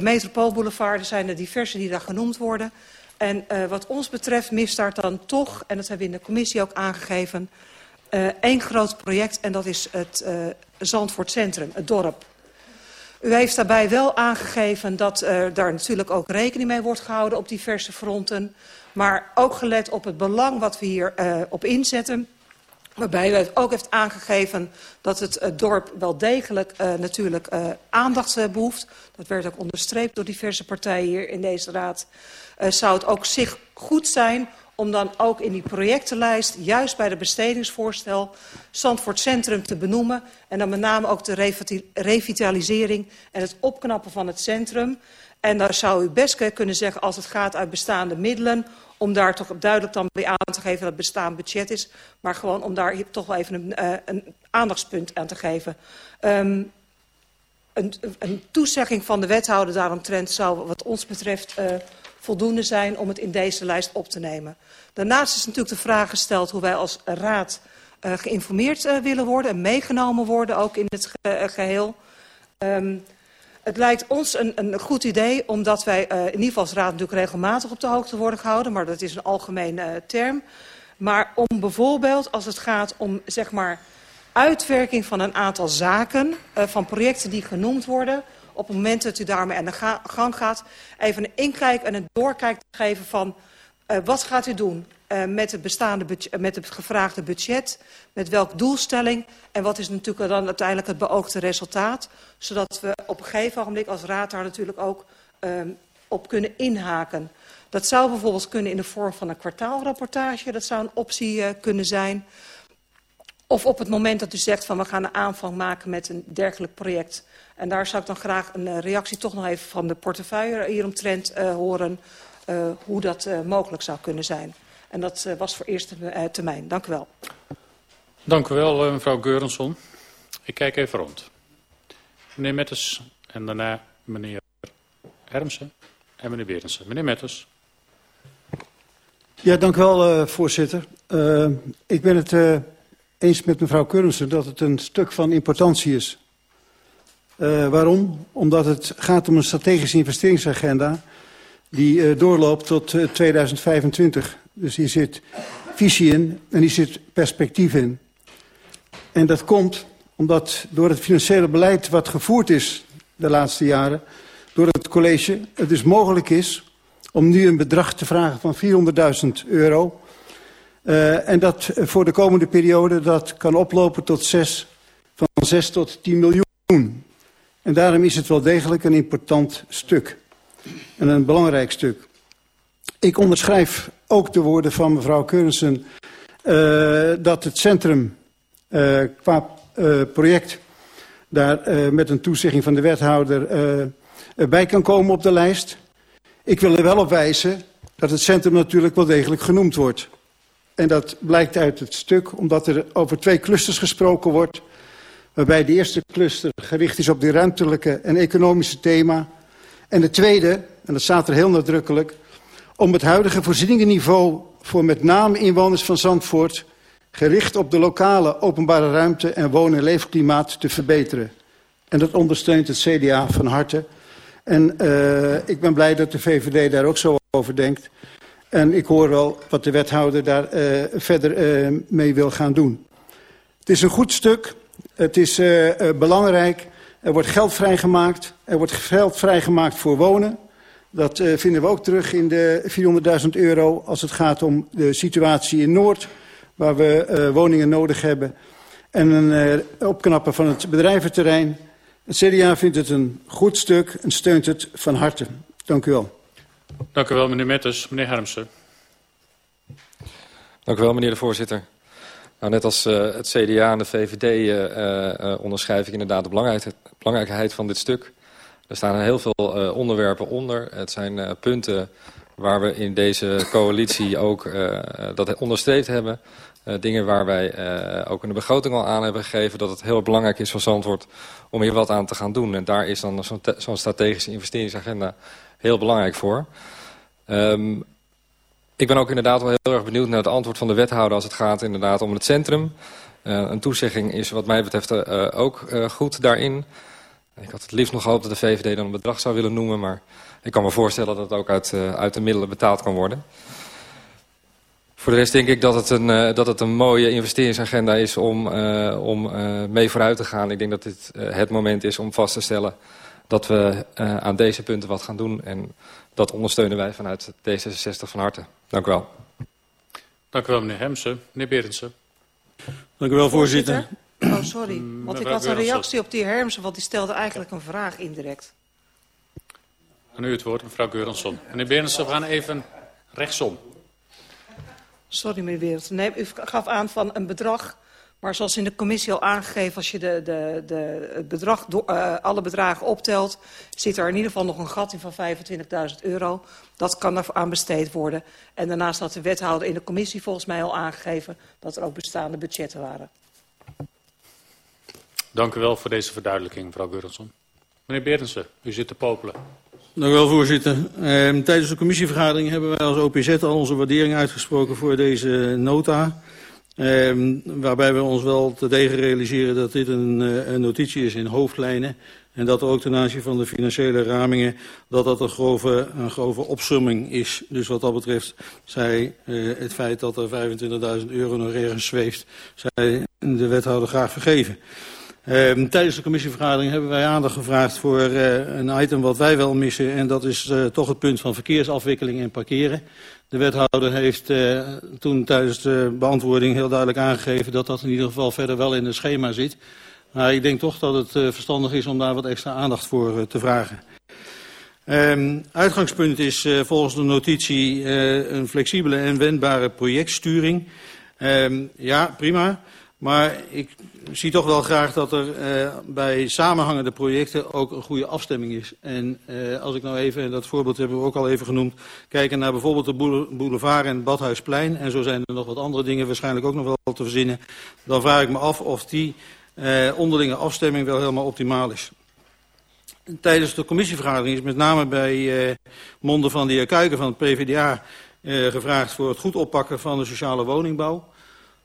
Metropoolboulevard, er zijn er diverse die daar genoemd worden. En wat ons betreft mist daar dan toch, en dat hebben we in de commissie ook aangegeven... Één groot project en dat is het Zandvoort Centrum, het dorp. U heeft daarbij wel aangegeven dat daar natuurlijk ook rekening mee wordt gehouden op diverse fronten. Maar ook gelet op het belang wat we hier uh, op inzetten. Waarbij u ook heeft aangegeven dat het uh, dorp wel degelijk uh, natuurlijk aandacht behoeft. Dat werd ook onderstreept door diverse partijen hier in deze raad. Zou het ook zich goed zijn om dan ook in die projectenlijst, juist bij de bestedingsvoorstel, Zandvoort Centrum te benoemen. En dan met name ook de revitalisering en het opknappen van het centrum. En daar zou u best kunnen zeggen, als het gaat uit bestaande middelen, om daar toch duidelijk dan weer aan te geven dat het bestaand budget is. Maar gewoon om daar toch wel even een, uh, een aandachtspunt aan te geven. Um, een, een toezegging van de wethouder daaromtrent zou wat ons betreft uh, voldoende zijn om het in deze lijst op te nemen. Daarnaast is natuurlijk de vraag gesteld hoe wij als raad uh, geïnformeerd uh, willen worden en meegenomen worden ook in het ge uh, geheel. Um, het lijkt ons een, een goed idee, omdat wij in ieder geval als raad natuurlijk regelmatig op de hoogte worden gehouden, maar dat is een algemeen term. Maar om bijvoorbeeld, als het gaat om zeg maar uitwerking van een aantal zaken, van projecten die genoemd worden, op het moment dat u daarmee aan de ga gang gaat, even een inkijk en een doorkijk te geven van uh, wat gaat u doen uh, met, het bestaande budget, met het gevraagde budget, met welke doelstelling en wat is natuurlijk dan uiteindelijk het beoogde resultaat, zodat we op een gegeven ogenblik als raad daar natuurlijk ook uh, op kunnen inhaken. Dat zou bijvoorbeeld kunnen in de vorm van een kwartaalrapportage, dat zou een optie kunnen zijn. Of op het moment dat u zegt van we gaan een aanvang maken met een dergelijk project. En daar zou ik dan graag een reactie toch nog even van de portefeuille hieromtrent uh, horen. uh, hoe dat uh, mogelijk zou kunnen zijn. En dat uh, was voor eerste uh, termijn. Dank u wel. Dank u wel, uh, mevrouw Geurenson. Ik kijk even rond. Meneer Metters en daarna meneer Hermsen en meneer Berensen. Meneer Metters. Ja, dank u wel, uh, voorzitter. Uh, ik ben het uh, eens met mevrouw Currensen dat het een stuk van importantie is. Uh, waarom? Omdat het gaat om een strategische investeringsagenda die uh, doorloopt tot uh, 2025. Dus hier zit visie in en hier zit perspectief in. En dat komt omdat door het financiële beleid wat gevoerd is de laatste jaren door het college het dus mogelijk is om nu een bedrag te vragen van 400.000 euro. Uh, en dat voor de komende periode dat kan oplopen tot 6, van 6 tot 10 miljoen. En daarom is het wel degelijk een important stuk. En een belangrijk stuk. Ik onderschrijf ook de woorden van mevrouw Keurensen uh, dat het centrum uh, qua project daar met een toezegging van de wethouder bij kan komen op de lijst. Ik wil er wel op wijzen dat het centrum natuurlijk wel degelijk genoemd wordt. En dat blijkt uit het stuk omdat er over twee clusters gesproken wordt. Waarbij de eerste cluster gericht is op de ruimtelijke en economische thema. En de tweede, en dat staat er heel nadrukkelijk, om het huidige voorzieningenniveau voor met name inwoners van Zandvoort gericht op de lokale openbare ruimte en woon- en leefklimaat te verbeteren. En dat ondersteunt het CDA van harte. En uh, ik ben blij dat de VVD daar ook zo over denkt. En ik hoor wel wat de wethouder daar uh, verder uh, mee wil gaan doen. Het is een goed stuk. Het is uh, belangrijk. Er wordt geld vrijgemaakt. Er wordt geld vrijgemaakt voor wonen. Dat vinden we ook terug in de 400.000 euro als het gaat om de situatie in Noord waar we woningen nodig hebben. En een opknappen van het bedrijventerrein. Het CDA vindt het een goed stuk en steunt het van harte. Dank u wel. Dank u wel, meneer Metters. Meneer Hermsen. Dank u wel, meneer de voorzitter. Nou, net als uh, het CDA en de VVD uh, uh, onderschrijf ik inderdaad de belangrijkheid, belangrijkheid van dit stuk. Er staan heel veel onderwerpen onder. Het zijn punten waar we in deze coalitie ook dat onderstreept hebben. Dingen waar wij ook in de begroting al aan hebben gegeven... dat het heel belangrijk is voor Zandvoort om hier wat aan te gaan doen. En daar is dan zo'n zo strategische investeringsagenda heel belangrijk voor. Um, ik ben ook inderdaad wel heel erg benieuwd naar het antwoord van de wethouder... als het gaat inderdaad om het centrum. Uh, een toezegging is wat mij betreft uh, ook uh, goed daarin. Ik had het liefst nog gehoopt dat de VVD dan een bedrag zou willen noemen... maar ik kan me voorstellen dat het ook uit, uit de middelen betaald kan worden. Voor de rest denk ik dat het een, dat het een mooie investeringsagenda is om, om mee vooruit te gaan. Ik denk dat dit het moment is om vast te stellen dat we uh, aan deze punten wat gaan doen. En dat ondersteunen wij vanuit D66 van harte. Dank u wel. Dank u wel, meneer Hemsen. Meneer Berendsen. Dank u wel, voorzitter. Oh, sorry. Want ik had een reactie op die Hermsen, want die stelde eigenlijk een vraag indirect. En u het woord, mevrouw Geurensson. Meneer Berendsen, we gaan even rechtsom. Sorry, meneer Wereld. Nee, u gaf aan van een bedrag. Maar zoals in de commissie al aangegeven, als je de, de, de, het bedrag, do, uh, alle bedragen optelt, zit er in ieder geval nog een gat in van 25.000 euro. Dat kan er aan besteed worden. En daarnaast had de wethouder in de commissie volgens mij al aangegeven dat er ook bestaande budgetten waren. Dank u wel voor deze verduidelijking, mevrouw Geurensson. Meneer Berensen, u zit te popelen. Dank u wel, voorzitter. Uh, tijdens de commissievergadering hebben wij als OPZ al onze waardering uitgesproken voor deze nota. Uh, waarbij we ons wel te degen realiseren dat dit een, uh, een notitie is in hoofdlijnen. En dat ook ten aanzien van de financiële ramingen, dat dat een grove, een grove opsumming is. Dus wat dat betreft, zij, uh, het feit dat er 25.000 euro nog ergens zweeft, zij de wethouder graag vergeven. Uh, tijdens de commissievergadering hebben wij aandacht gevraagd voor uh, een item wat wij wel missen. En dat is uh, toch het punt van verkeersafwikkeling en parkeren. De wethouder heeft uh, toen tijdens de beantwoording heel duidelijk aangegeven dat dat in ieder geval verder wel in het schema zit. Maar ik denk toch dat het uh, verstandig is om daar wat extra aandacht voor uh, te vragen. Um, uitgangspunt is volgens de notitie een flexibele en wendbare projectsturing. Um, ja, prima. Maar ik zie toch wel graag dat er uh, bij samenhangende projecten ook een goede afstemming is. En uh, als ik nou even, en dat voorbeeld hebben we ook al even genoemd, kijken naar bijvoorbeeld de boulevard en het Badhuisplein. En zo zijn er nog wat andere dingen waarschijnlijk ook nog wel te verzinnen. Dan vraag ik me af of die uh, onderlinge afstemming wel helemaal optimaal is. Tijdens de commissievergadering is met name bij uh, monden van de heer Kuiken van het PvdA uh, gevraagd voor het goed oppakken van de sociale woningbouw.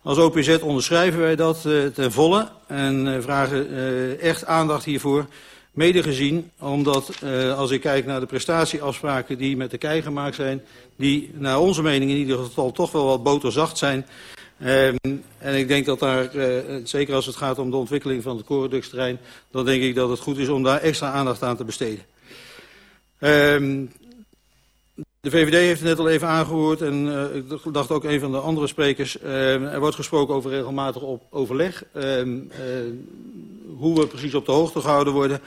Als OPZ onderschrijven wij dat uh, ten volle en uh, vragen uh, echt aandacht hiervoor. Mede gezien, omdat als ik kijk naar de prestatieafspraken die met de KEI gemaakt zijn, die naar onze mening in ieder geval toch wel wat boterzacht zijn. Um, en ik denk dat daar, zeker als het gaat om de ontwikkeling van het Coreduxterrein, dan denk ik dat het goed is om daar extra aandacht aan te besteden. De VVD heeft het net al even aangehoord en uh, ik dacht ook een van de andere sprekers. Uh, er wordt gesproken over regelmatig op overleg. Uh, uh, hoe we precies op de hoogte gehouden worden.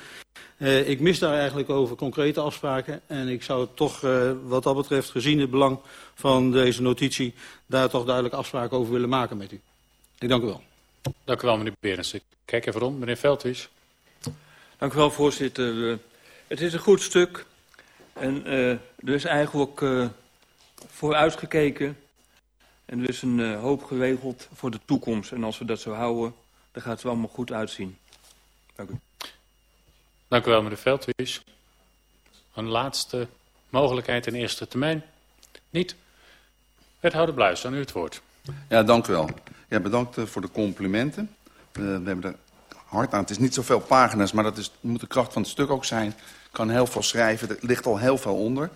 Uh, ik mis daar eigenlijk over concrete afspraken. En ik zou toch uh, wat dat betreft, gezien het belang van deze notitie, daar toch duidelijk afspraken over willen maken met u. Ik dank u wel. Dank u wel, meneer Berens. Ik kijk even rond. Meneer Veldhuis. Dank u wel, voorzitter. Het is een goed stuk. En uh, er is eigenlijk uh, vooruitgekeken. En er is een uh, hoop geregeld voor de toekomst. En als we dat zo houden, dan gaat het er allemaal goed uitzien. Dank u. Dank u wel, meneer Veldhuis. Een laatste mogelijkheid in eerste termijn. Niet? Wethouder Bluis, aan u het woord. Ja, dank u wel. Ja, bedankt voor de complimenten. we hebben er hard aan. Het is niet zoveel pagina's, maar dat is, moet de kracht van het stuk ook zijn kan heel veel schrijven. Er ligt al heel veel onder.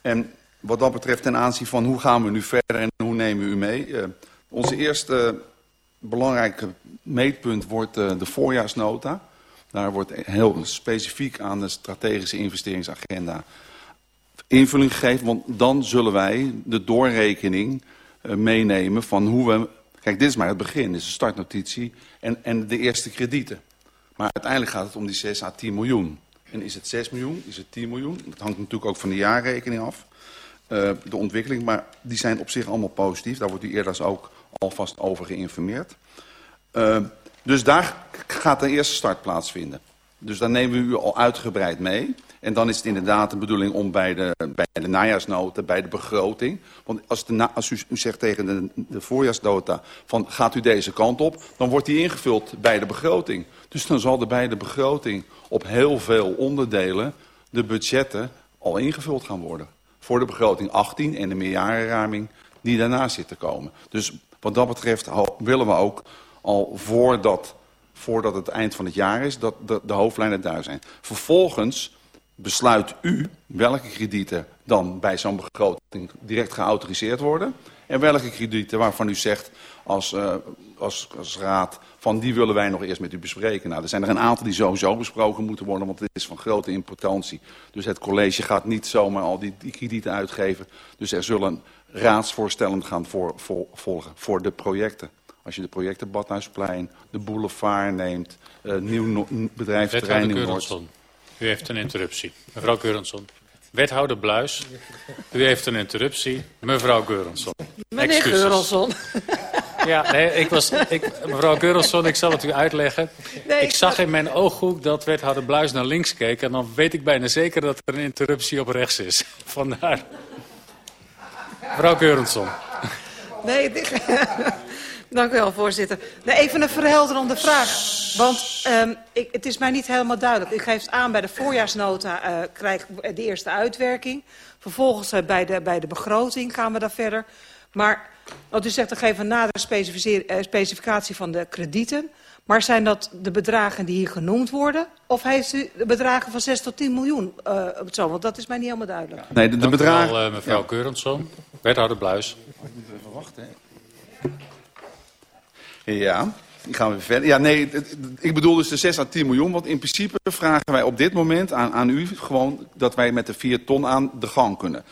En wat dat betreft ten aanzien van hoe gaan we nu verder en hoe nemen we u mee. Uh, onze eerste belangrijke meetpunt wordt uh, de voorjaarsnota. Daar wordt heel specifiek aan de strategische investeringsagenda invulling gegeven. Want dan zullen wij de doorrekening uh, meenemen van hoe we... Kijk, dit is maar het begin, dit is een startnotitie en, en de eerste kredieten. Maar uiteindelijk gaat het om die 6 à 10 miljoen. En is het 6 miljoen, is het 10 miljoen? Dat hangt natuurlijk ook van de jaarrekening af. Uh, de ontwikkeling, maar die zijn op zich allemaal positief. Daar wordt u eerder ook alvast over geïnformeerd. Uh, dus daar gaat de eerste start plaatsvinden. Dus daar nemen we u al uitgebreid mee. En dan is het inderdaad de bedoeling om bij de, bij de najaarsnota, bij de begroting... want als, de, als u, u zegt tegen de, de voorjaarsnota van gaat u deze kant op... dan wordt die ingevuld bij de begroting. Dus dan zal er bij de begroting op heel veel onderdelen de budgetten al ingevuld gaan worden. Voor de begroting 18 en de meerjarenraming die daarna zit te komen. Dus wat dat betreft willen we ook al voordat, voordat het eind van het jaar is, dat de, de hoofdlijnen daar zijn. Vervolgens besluit u welke kredieten dan bij zo'n begroting direct geautoriseerd worden. En welke kredieten waarvan u zegt als, uh, als, als raad van die willen wij nog eerst met u bespreken. Nou, er zijn er een aantal die sowieso besproken moeten worden, want het is van grote importantie. Dus het college gaat niet zomaar al die, die kredieten uitgeven. Dus er zullen raadsvoorstellen gaan voor, voor, volgen voor de projecten. Als je de projecten Badhuisplein, de boulevard neemt, uh, nieuw no bedrijventerrein in Noord. U heeft een interruptie. Mevrouw Keurensson. Wethouder Bluis, u heeft een interruptie. Mevrouw Keurensson. Meneer Keurensson. Ja, nee, ik was, ik, mevrouw Keurelsson, ik zal het u uitleggen. Nee, ik, ik zag in mijn ooghoek dat wethouder Bluis naar links keek... en dan weet ik bijna zeker dat er een interruptie op rechts is. Vandaar. Mevrouw Keurelsson. Nee, dit... Dank u wel, voorzitter. Nee, even een verhelderende vraag. Want um, ik, het is mij niet helemaal duidelijk. U geeft aan bij de voorjaarsnota uh, krijg de eerste uitwerking. Vervolgens uh, bij, de, bij de begroting gaan we daar verder. Maar want u zegt, dan geven we nader uh, specificatie van de kredieten. Maar zijn dat de bedragen die hier genoemd worden? Of heeft u de bedragen van 6 tot 10 miljoen? Uh, zo, want dat is mij niet helemaal duidelijk. Ja. Nee, de, de bedragen... Wel, uh, mevrouw ja. Keurensson, wethouder Bluis. Ik moet even wachten, hè. Ja, die gaan we verder. Ja, nee, ik bedoel dus de 6 à 10 miljoen. Want in principe vragen wij op dit moment aan, aan u gewoon dat wij met de 4 ton aan de gang kunnen.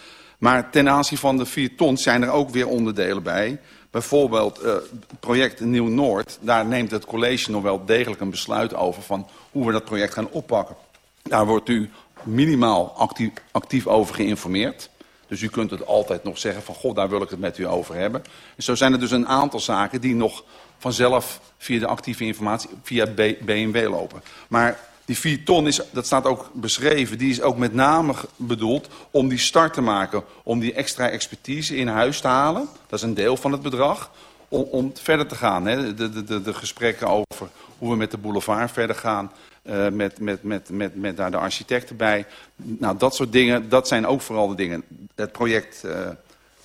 Maar ten aanzien van de 4 ton zijn er ook weer onderdelen bij. Bijvoorbeeld uh, project Nieuw-Noord. Daar neemt het college nog wel degelijk een besluit over van hoe we dat project gaan oppakken. Daar wordt u minimaal actief, actief over geïnformeerd. Dus u kunt het altijd nog zeggen van, god, daar wil ik het met u over hebben. En zo zijn er dus een aantal zaken die nog vanzelf via de actieve informatie, via B- lopen. Maar die 4 ton, is, dat staat ook beschreven, die is ook met name bedoeld om die start te maken. Om die extra expertise in huis te halen. Dat is een deel van het bedrag. Om, om verder te gaan. Hè. De, de, de, de gesprekken over hoe we met de boulevard verder gaan. eh, met, met, met, met, met daar de architecten bij. Nou, dat soort dingen, dat zijn ook vooral de dingen. Het project eh,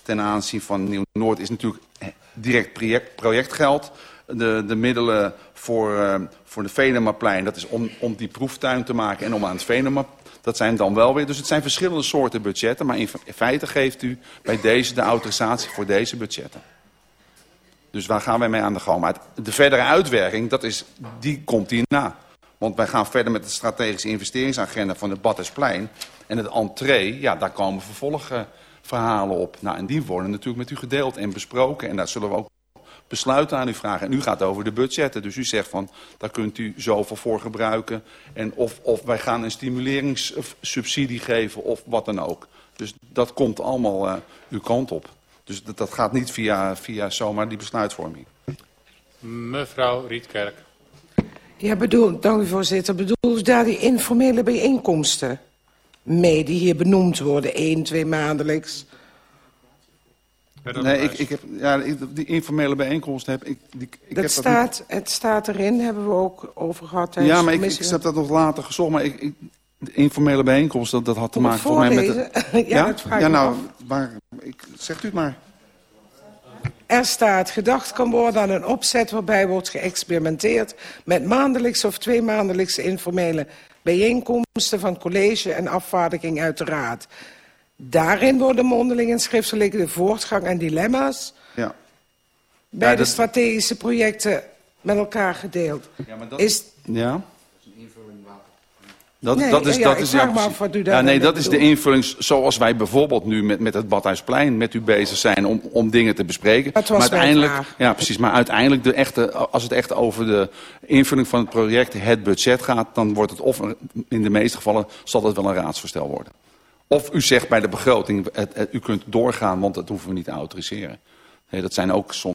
ten aanzien van Nieuw-Noord is natuurlijk eh, direct project, projectgeld. De, de middelen voor, eh, voor de Venemaplein, dat is om, om die proeftuin te maken en om aan het Venema... Dat zijn dan wel weer, dus het zijn verschillende soorten budgetten. Maar in, feite geeft u bij deze de autorisatie voor deze budgetten. Dus waar gaan wij mee aan de gang? Maar de verdere uitwerking, dat is, die komt hierna. Want wij gaan verder met de strategische investeringsagenda van het Badhuisplein. En het entree, ja, daar komen vervolgverhalen op. Nou, en die worden natuurlijk met u gedeeld en besproken. En daar zullen we ook besluiten aan u vragen. En u gaat over de budgetten. Dus u zegt van, daar kunt u zoveel voor gebruiken. En of, of wij gaan een stimuleringssubsidie geven of wat dan ook. Dus dat komt allemaal eh, uw kant op. Dus dat, dat gaat niet via, via zomaar die besluitvorming. Mevrouw Rietkerk. Ja, bedoel, dank u voorzitter. Bedoel u daar die informele bijeenkomsten mee die hier benoemd worden? één, twee maandelijks? Nee, ik, ik heb, ja, ik- die informele bijeenkomsten heb ik... Die, ik dat heb staat, het staat erin, hebben we ook over gehad. ja, de maar ik, ik heb dat nog later gezocht. Maar ik, ik, de informele bijeenkomst, dat, dat had te maken volgens mij met... voorlezen? Ja, dat vraag ik ja me nou, af. waar, ik, zegt u het maar. Er staat, gedacht kan worden aan een opzet waarbij wordt geëxperimenteerd met maandelijkse of tweemaandelijkse informele bijeenkomsten van college en afvaardiging uit de raad. Daarin worden mondeling en schriftelijk de voortgang en dilemma's Ja. bij Ja, de dat- strategische projecten met elkaar gedeeld. Ja, maar dat- Is, Ja? Dat, Nee, dat is, ja, dat is, precies. af wat u ja, nee, dat is de invulling zoals wij bijvoorbeeld nu met, met het Badhuisplein met u bezig zijn om, om dingen te bespreken. Dat was maar uiteindelijk, ja, precies. Maar uiteindelijk, de echte, als het echt over de invulling van het project, het budget gaat, dan wordt het of in de meeste gevallen zal het wel een raadsvoorstel worden. Of u zegt bij de begroting, het, het- u kunt doorgaan, want dat hoeven we niet te autoriseren. Nee, dat zijn ook soms